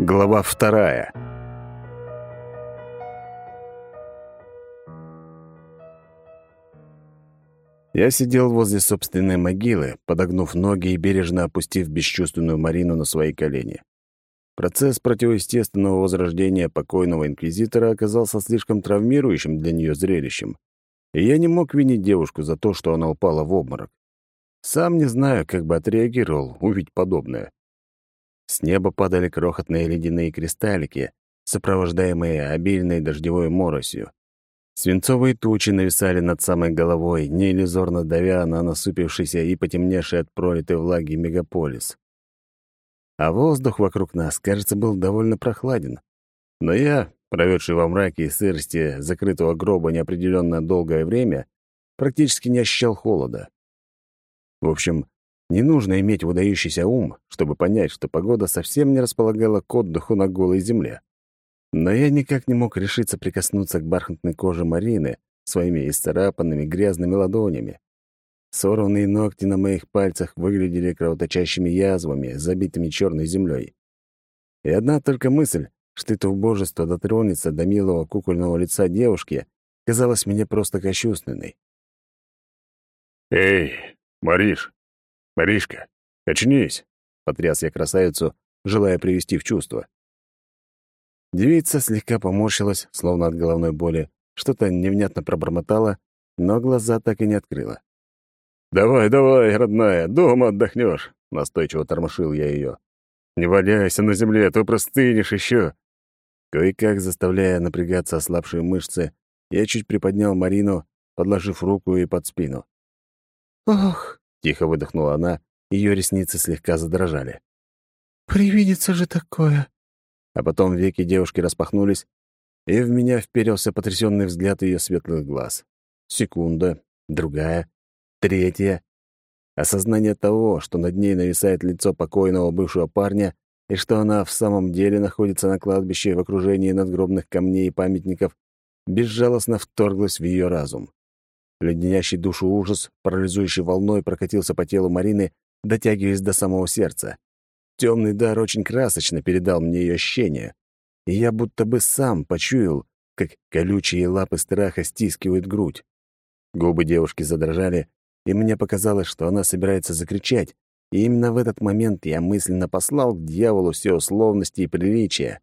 Глава вторая. Я сидел возле собственной могилы, подогнув ноги и бережно опустив бесчувственную Марину на свои колени. Процесс противоестественного возрождения покойного инквизитора оказался слишком травмирующим для нее зрелищем, и я не мог винить девушку за то, что она упала в обморок. Сам не знаю, как бы отреагировал, увидеть подобное. С неба падали крохотные ледяные кристаллики, сопровождаемые обильной дождевой моросью. Свинцовые тучи нависали над самой головой, неиллюзорно давя на насупившийся и потемневший от пролитой влаги мегаполис. А воздух вокруг нас, кажется, был довольно прохладен. Но я, проведший во мраке и сырости закрытого гроба неопределенно долгое время, практически не ощущал холода. В общем, не нужно иметь выдающийся ум, чтобы понять, что погода совсем не располагала к отдыху на голой земле. Но я никак не мог решиться прикоснуться к бархатной коже Марины своими исцарапанными грязными ладонями. Сорванные ногти на моих пальцах выглядели кровоточащими язвами, забитыми черной землей. И одна только мысль, что это убожество дотронется до милого кукольного лица девушки, казалась мне просто кощунственной. «Эй, Мариш, «Маришка, очнись!» — потряс я красавицу, желая привести в чувство. Девица слегка поморщилась, словно от головной боли, что-то невнятно пробормотала, но глаза так и не открыла. «Давай, давай, родная, дома отдохнешь!» — настойчиво тормошил я ее. «Не валяйся на земле, а то простынешь еще!» Кое-как, заставляя напрягаться ослабшие мышцы, я чуть приподнял Марину, подложив руку ей под спину. «Ох!» Тихо выдохнула она, ее ресницы слегка задрожали. «Привидится же такое!» А потом веки девушки распахнулись, и в меня вперился потрясенный взгляд ее светлых глаз. Секунда, другая, третья. Осознание того, что над ней нависает лицо покойного бывшего парня и что она в самом деле находится на кладбище в окружении надгробных камней и памятников, безжалостно вторглось в ее разум. Леденящий душу ужас, парализующей волной прокатился по телу Марины, дотягиваясь до самого сердца. Темный дар очень красочно передал мне ее ощущения, и я будто бы сам почуял, как колючие лапы страха стискивают грудь. Губы девушки задрожали, и мне показалось, что она собирается закричать, и именно в этот момент я мысленно послал к дьяволу все условности и приличия.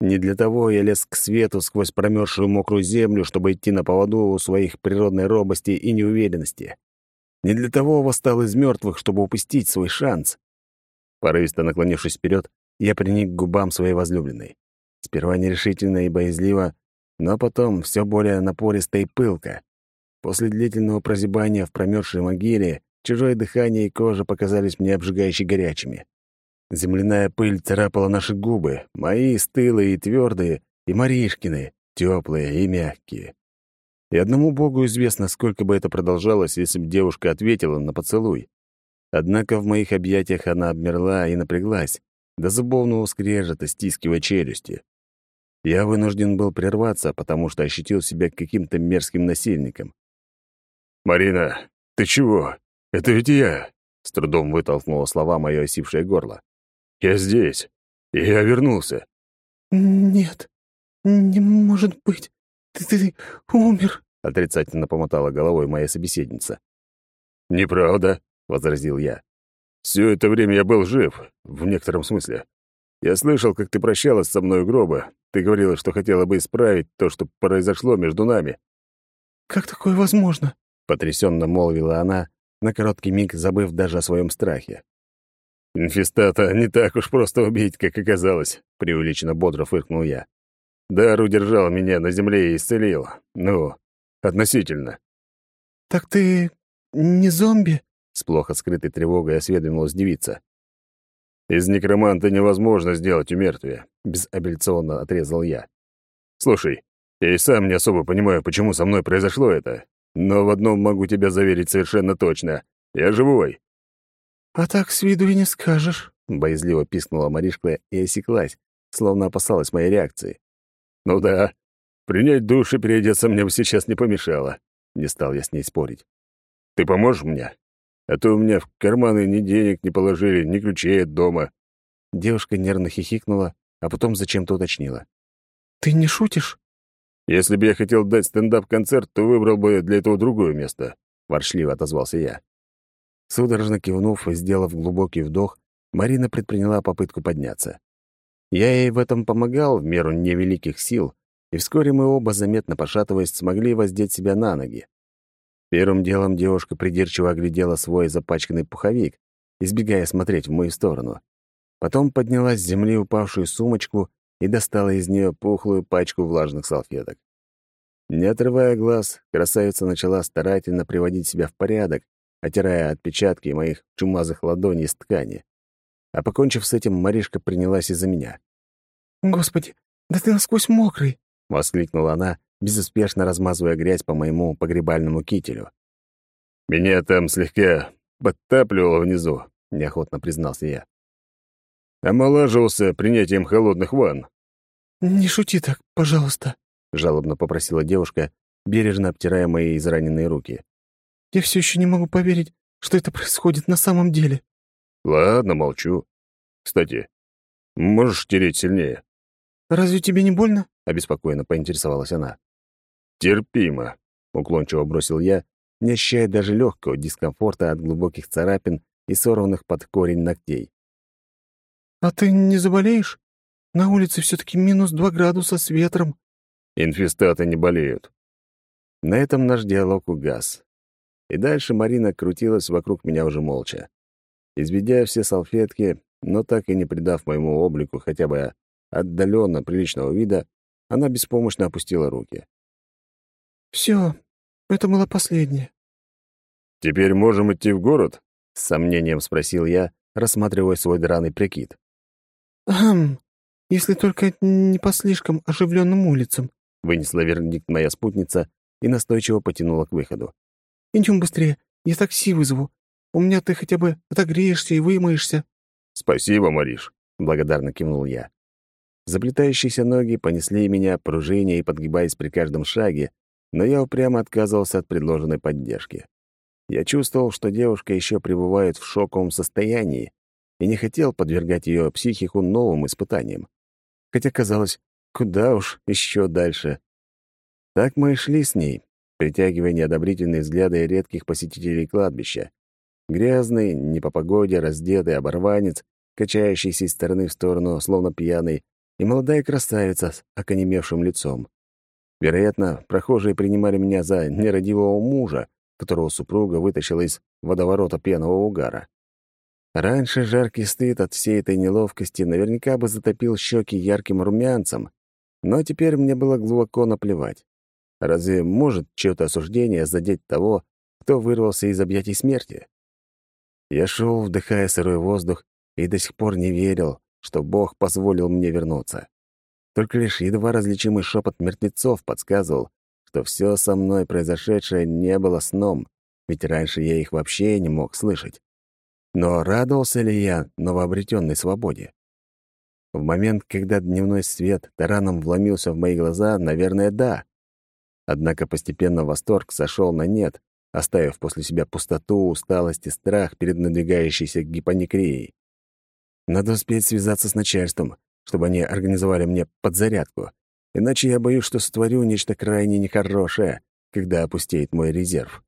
Не для того я лез к свету сквозь промерзшую мокрую землю, чтобы идти на поводу у своих природной робости и неуверенности. Не для того восстал из мертвых, чтобы упустить свой шанс. Порывисто наклонившись вперед, я приник к губам своей возлюбленной. Сперва нерешительно и боязливо, но потом все более напористо и пылко. После длительного прозябания в промерзшей могиле чужое дыхание и кожа показались мне обжигающе горячими. Земляная пыль царапала наши губы, мои стылые и твердые, и Маришкины, теплые и мягкие. И одному Богу известно, сколько бы это продолжалось, если бы девушка ответила на поцелуй. Однако в моих объятиях она обмерла и напряглась, до зубовного скрежета, стискивая челюсти. Я вынужден был прерваться, потому что ощутил себя каким-то мерзким насильником. «Марина, ты чего? Это ведь я!» — с трудом вытолкнуло слова мое осипшее горло. Я здесь. Я вернулся. Нет, не может быть. Ты, ты умер. Отрицательно помотала головой моя собеседница. Неправда, возразил я. Все это время я был жив, в некотором смысле. Я слышал, как ты прощалась со мной у гроба. Ты говорила, что хотела бы исправить то, что произошло между нами. Как такое возможно? потрясенно молвила она, на короткий миг забыв даже о своем страхе. «Инфестата не так уж просто убить, как оказалось», — преувеличенно бодро фыркнул я. «Дар удержал меня на земле и исцелил. Ну, относительно». «Так ты не зомби?» — с плохо скрытой тревогой осведомилась девица. «Из некроманта невозможно сделать умертвие», — безапелляционно отрезал я. «Слушай, я и сам не особо понимаю, почему со мной произошло это, но в одном могу тебя заверить совершенно точно. Я живой. «А так с виду и не скажешь», — боязливо пискнула Маришка и осеклась, словно опасалась моей реакции. «Ну да, принять душ и переодеться мне бы сейчас не помешало», — не стал я с ней спорить. «Ты поможешь мне? А то у меня в карманы ни денег не положили, ни ключей от дома». Девушка нервно хихикнула, а потом зачем-то уточнила. «Ты не шутишь?» «Если бы я хотел дать стендап-концерт, то выбрал бы для этого другое место», — воршливо отозвался я. Судорожно кивнув и сделав глубокий вдох, Марина предприняла попытку подняться. Я ей в этом помогал в меру невеликих сил, и вскоре мы оба, заметно пошатываясь, смогли воздеть себя на ноги. Первым делом девушка придирчиво оглядела свой запачканный пуховик, избегая смотреть в мою сторону. Потом подняла с земли упавшую сумочку и достала из нее пухлую пачку влажных салфеток. Не отрывая глаз, красавица начала старательно приводить себя в порядок, отирая отпечатки моих чумазых ладоней с ткани. А покончив с этим, Маришка принялась из-за меня. «Господи, да ты насквозь мокрый!» — воскликнула она, безуспешно размазывая грязь по моему погребальному кителю. «Меня там слегка подтапливало внизу», — неохотно признался я. «Омолаживался принятием холодных ванн». «Не шути так, пожалуйста», — жалобно попросила девушка, бережно обтирая мои израненные руки. «Я все еще не могу поверить, что это происходит на самом деле». «Ладно, молчу. Кстати, можешь тереть сильнее?» «Разве тебе не больно?» — обеспокоенно поинтересовалась она. «Терпимо», — уклончиво бросил я, не ощущая даже легкого дискомфорта от глубоких царапин и сорванных под корень ногтей. «А ты не заболеешь? На улице все таки минус два градуса с ветром». «Инфестаты не болеют». На этом наш диалог угас. И дальше Марина крутилась вокруг меня уже молча. Изведя все салфетки, но так и не придав моему облику хотя бы отдаленно приличного вида, она беспомощно опустила руки. Все, это было последнее. «Теперь можем идти в город?» — с сомнением спросил я, рассматривая свой драный прикид. «Хм, если только не по слишком оживленным улицам», — вынесла вердикт моя спутница и настойчиво потянула к выходу. «Идем быстрее, я такси вызову. У меня ты хотя бы отогреешься и вымоешься». «Спасибо, Мариш», — благодарно кивнул я. Заплетающиеся ноги понесли меня, пружиня и подгибаясь при каждом шаге, но я упрямо отказывался от предложенной поддержки. Я чувствовал, что девушка еще пребывает в шоковом состоянии и не хотел подвергать ее психику новым испытаниям. Хотя казалось, куда уж еще дальше. Так мы и шли с ней, притягивая неодобрительные взгляды редких посетителей кладбища. Грязный, не по погоде, раздетый оборванец, качающийся из стороны в сторону, словно пьяный, и молодая красавица с оконемевшим лицом. Вероятно, прохожие принимали меня за нерадивого мужа, которого супруга вытащила из водоворота пьяного угара. Раньше жаркий стыд от всей этой неловкости наверняка бы затопил щеки ярким румянцем, но теперь мне было глубоко наплевать. Разве может чье-то осуждение задеть того, кто вырвался из объятий смерти? Я шел, вдыхая сырой воздух, и до сих пор не верил, что Бог позволил мне вернуться. Только лишь едва различимый шепот мертвецов подсказывал, что все со мной произошедшее не было сном, ведь раньше я их вообще не мог слышать. Но радовался ли я новообретенной свободе? В момент, когда дневной свет тараном вломился в мои глаза, наверное, да. Однако постепенно восторг сошел на нет, оставив после себя пустоту, усталость и страх перед надвигающейся гипоникрией. Надо успеть связаться с начальством, чтобы они организовали мне подзарядку. Иначе я боюсь, что сотворю нечто крайне нехорошее, когда опустеет мой резерв.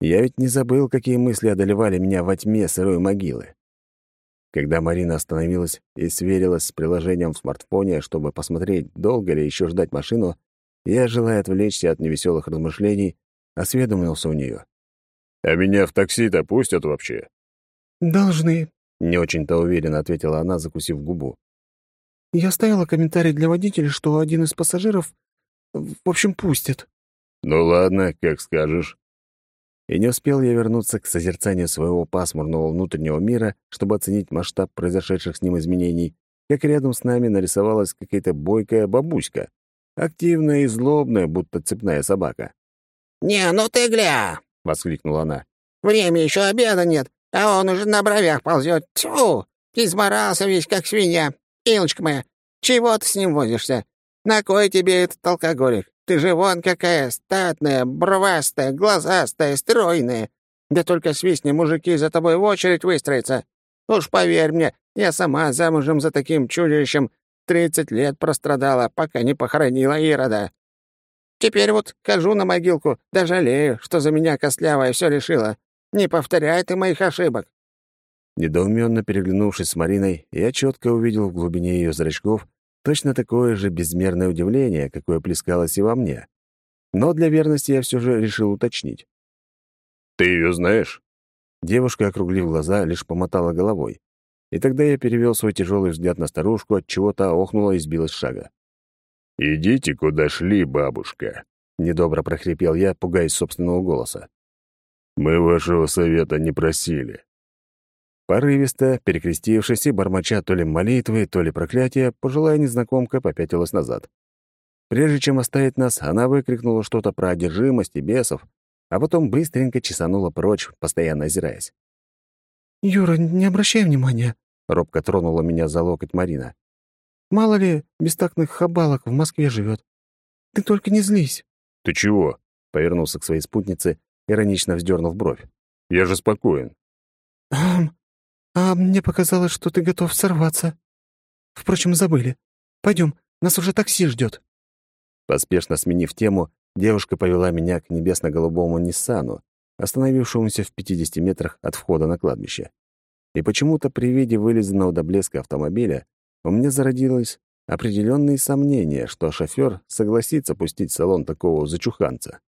Я ведь не забыл, какие мысли одолевали меня во тьме сырой могилы. Когда Марина остановилась и сверилась с приложением в смартфоне, чтобы посмотреть, долго ли еще ждать машину, я, желая отвлечься от невеселых размышлений, осведомился у нее. «А меня в такси-то пустят вообще?» «Должны», — не очень-то уверенно ответила она, закусив губу. Я оставила комментарий для водителя, что один из пассажиров, в общем, пустит. Ну ладно, как скажешь. И не успел я вернуться к созерцанию своего пасмурного внутреннего мира, чтобы оценить масштаб произошедших с ним изменений, как рядом с нами нарисовалась какая-то бойкая бабуська, активная и злобная, будто цепная собака. «Не, ну ты гля!» — воскликнула она. «Время еще обеда нет, а он уже на бровях ползет. Тьфу! Изморался весь, как свинья. Илочка моя, чего ты с ним возишься? На кой тебе этот алкоголик? Ты же вон какая статная, бровастая, глазастая, стройная. Да только свистни мужики за тобой в очередь выстроятся. Уж поверь мне, я сама замужем за таким чудищем, Тридцать лет прострадала, пока не похоронила Ирода. Теперь вот хожу на могилку, да жалею, что за меня костлявая все решила. Не повторяй ты моих ошибок». Недоуменно переглянувшись с Мариной, я четко увидел в глубине ее зрачков точно такое же безмерное удивление, какое плескалось и во мне. Но для верности я все же решил уточнить. «Ты ее знаешь?» Девушка, округлив глаза, лишь помотала головой. И тогда я перевел свой тяжелый взгляд на старушку, от чего-то охнула и сбилась с шага. «Идите, куда шли, бабушка», — недобро прохрипел я, пугаясь собственного голоса. «Мы вашего совета не просили». Порывисто, перекрестившись и бормоча то ли молитвы, то ли проклятия, пожилая незнакомка попятилась назад. Прежде чем оставить нас, она выкрикнула что-то про одержимость и бесов, а потом быстренько чесанула прочь, постоянно озираясь. «Юра, не обращай внимания», — робко тронула меня за локоть Марина. «Мало ли бестактных хабалок в Москве живет. Ты только не злись». «Ты чего?» — повернулся к своей спутнице, иронично вздернув бровь. «Я же спокоен». «Ам, а мне показалось, что ты готов сорваться. Впрочем, забыли. Пойдем, нас уже такси ждет. Поспешно сменив тему, девушка повела меня к небесно-голубому Ниссану, остановившемуся в 50 метрах от входа на кладбище. И почему-то при виде вылизанного до блеска автомобиля у меня зародилось определенные сомнения, что шофер согласится пустить в салон такого зачуханца.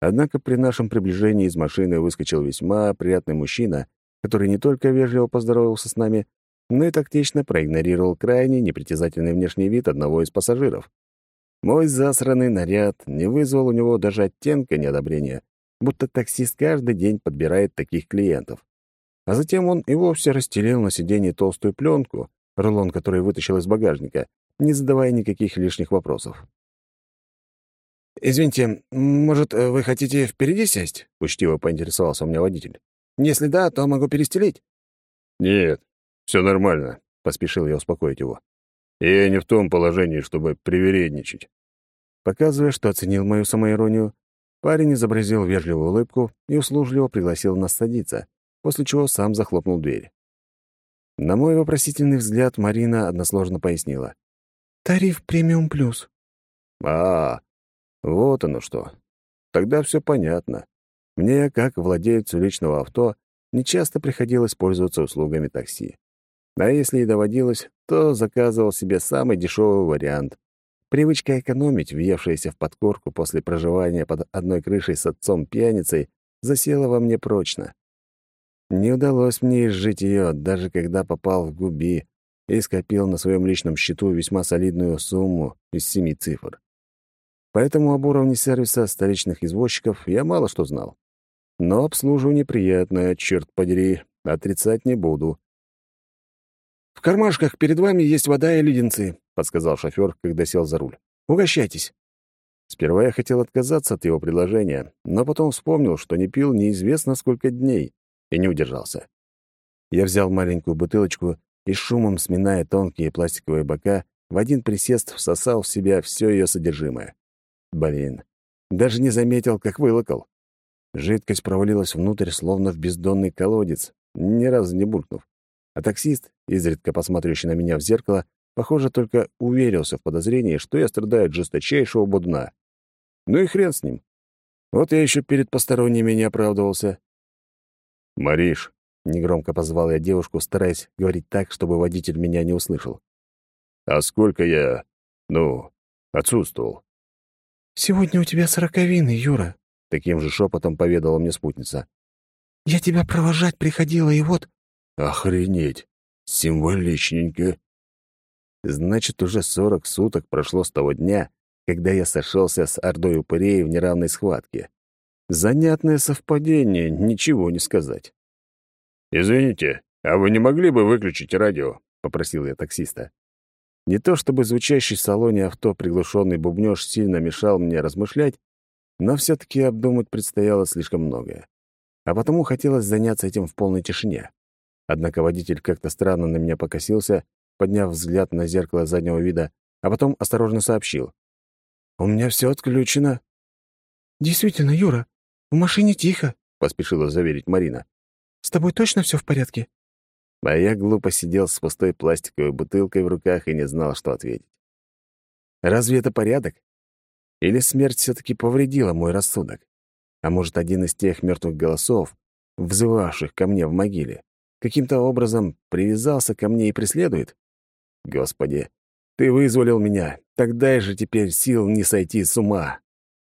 Однако при нашем приближении из машины выскочил весьма приятный мужчина который не только вежливо поздоровался с нами, но и тактично проигнорировал крайне непритязательный внешний вид одного из пассажиров. Мой засранный наряд не вызвал у него даже оттенка неодобрения, будто таксист каждый день подбирает таких клиентов. А затем он и вовсе расстелил на сиденье толстую пленку, рулон которой вытащил из багажника, не задавая никаких лишних вопросов. «Извините, может, вы хотите впереди сесть?» — учтиво поинтересовался у меня водитель. Если да, то могу перестелить». «Нет, все нормально», — поспешил я успокоить его. «Я не в том положении, чтобы привередничать». Показывая, что оценил мою самоиронию, парень изобразил вежливую улыбку и услужливо пригласил нас садиться, после чего сам захлопнул дверь. На мой вопросительный взгляд Марина односложно пояснила. «Тариф премиум плюс». «А, вот оно что. Тогда все понятно. Мне, как владельцу личного авто, нечасто приходилось пользоваться услугами такси. А если и доводилось, то заказывал себе самый дешевый вариант. Привычка экономить, въевшаяся в подкорку после проживания под одной крышей с отцом-пьяницей, засела во мне прочно. Не удалось мне изжить ее, даже когда попал в губи и скопил на своем личном счету весьма солидную сумму из семи цифр. Поэтому об уровне сервиса столичных извозчиков я мало что знал. Но обслуживание приятное, черт подери, отрицать не буду. «В кармашках перед вами есть вода и леденцы», — подсказал шофер, когда сел за руль. «Угощайтесь». Сперва я хотел отказаться от его предложения, но потом вспомнил, что не пил неизвестно сколько дней, и не удержался. Я взял маленькую бутылочку и, шумом сминая тонкие пластиковые бока, в один присест всосал в себя все ее содержимое. Блин, даже не заметил, как вылокал. Жидкость провалилась внутрь, словно в бездонный колодец, ни разу не булькнув. А таксист, изредка посмотрящий на меня в зеркало, похоже, только уверился в подозрении, что я страдаю от жесточайшего будна. Ну и хрен с ним. Вот я еще перед посторонними не оправдывался. «Мариш», — негромко позвал я девушку, стараясь говорить так, чтобы водитель меня не услышал. «А сколько я, ну, отсутствовал?» «Сегодня у тебя сороковины, Юра», Таким же шепотом поведала мне спутница. «Я тебя провожать приходила, и вот...» «Охренеть! Символичненько!» Значит, уже сорок суток прошло с того дня, когда я сошелся с ордой упырей в неравной схватке. Занятное совпадение, ничего не сказать. «Извините, а вы не могли бы выключить радио?» — попросил я таксиста. Не то чтобы звучащий в салоне авто приглушенный бубнёж сильно мешал мне размышлять, но все-таки обдумать предстояло слишком многое. А потому хотелось заняться этим в полной тишине. Однако водитель как-то странно на меня покосился, подняв взгляд на зеркало заднего вида, а потом осторожно сообщил. «У меня все отключено». «Действительно, Юра, в машине тихо», — поспешила заверить Марина. «С тобой точно все в порядке?» А я глупо сидел с пустой пластиковой бутылкой в руках и не знал, что ответить. Разве это порядок? Или смерть все таки повредила мой рассудок? А может, один из тех мертвых голосов, взывавших ко мне в могиле, каким-то образом привязался ко мне и преследует? Господи, ты вызволил меня, тогда же теперь сил не сойти с ума.